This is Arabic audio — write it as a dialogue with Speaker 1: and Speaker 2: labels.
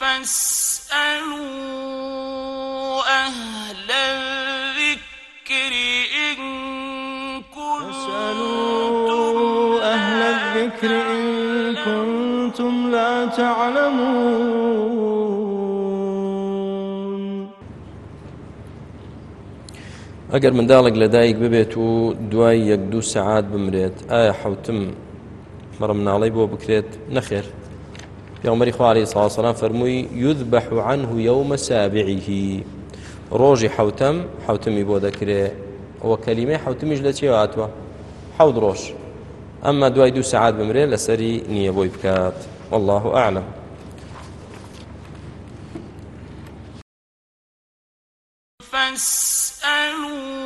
Speaker 1: فاسألوا أهل الذكر إن كنتم
Speaker 2: أهل الذكر إن كنتم لا تعلمون.
Speaker 3: ئەگەر منداڵێک لە دایک ببێت و دوای یەک دوو سەعات بمرێت ئایا حوتم مەڕە مناڵی بۆ بکرێت نەخێر پێغمبەری خوارێ ساسەلام فەرمووی یذبح عنه يوم سابعه. ڕۆژی حوتەم حوتمی بۆ دەکرێ. ئەوە کەلیمەی حوتمیش لە چێ هاتووە حەوت ڕۆژ. ئەمما دوای دوو سەعات بمرێ لەسەری نییە بۆی بکات. والله أعلم.
Speaker 1: فاسألوا